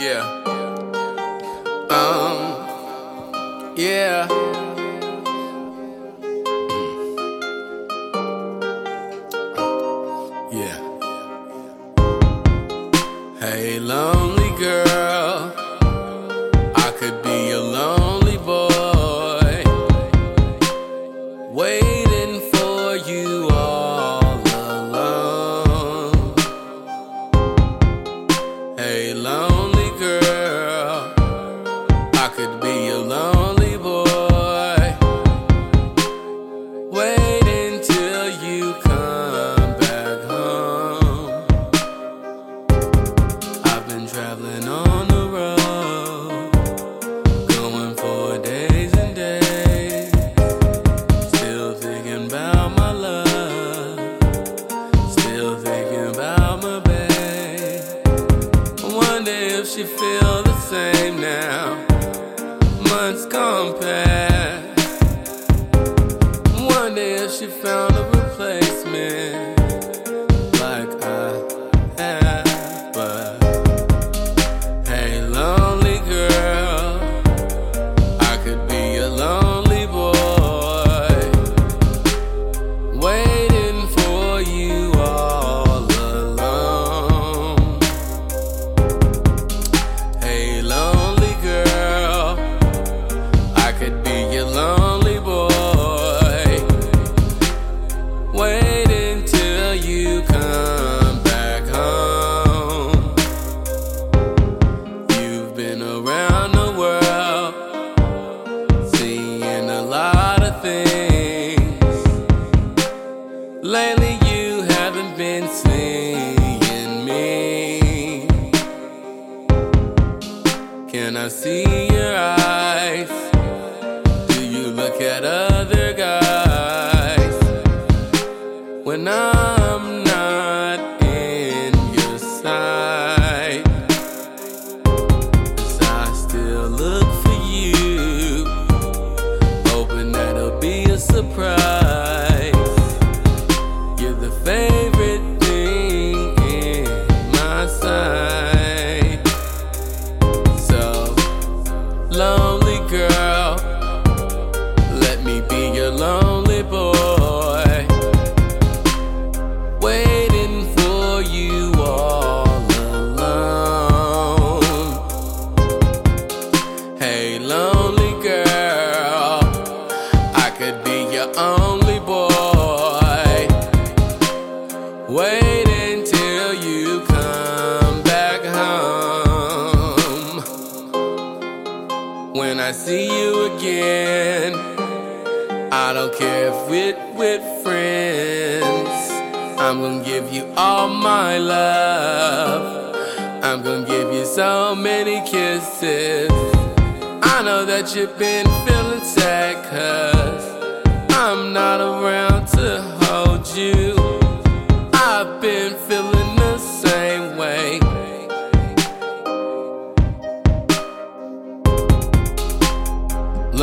Yeah. Um. Yeah. Mm. Yeah. Hey, lonely girl, I could be a lonely boy. Wait. you feel I see your eyes? Do you look at other guys when I'm I see you again. I don't care if we're with friends. I'm gonna give you all my love. I'm gonna give you so many kisses. I know that you've been feeling sad, cause I'm not around.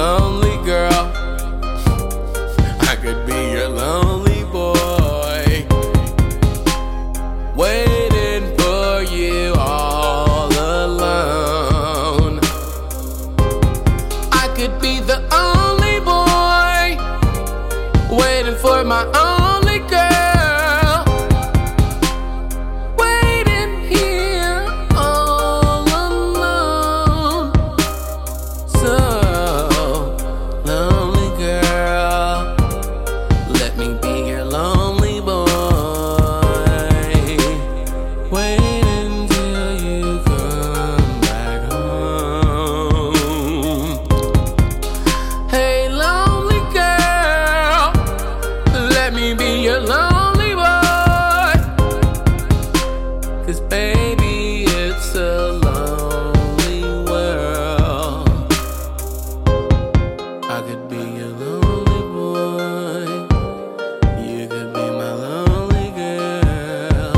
lonely I could be your lonely boy. You could be my lonely girl.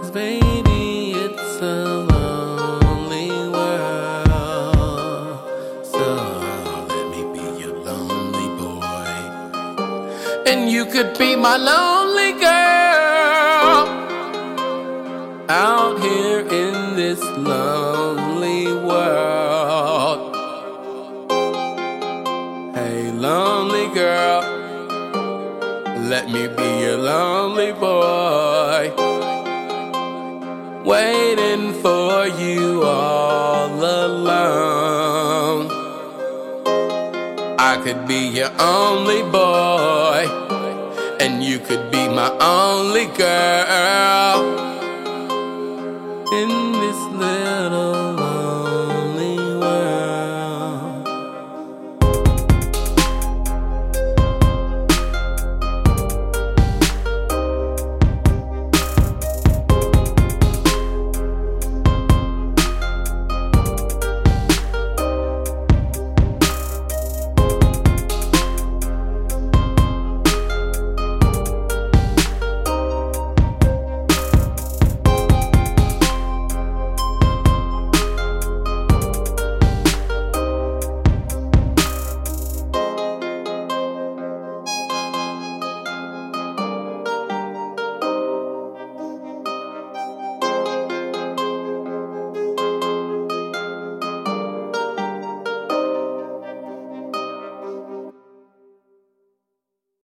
Cause baby, it's a lonely world. So let me be your lonely boy. And you could be my lonely girl. Out here in this love. Me be your lonely boy. Waiting for you all alone. I could be your only boy, and you could be my only girl in this little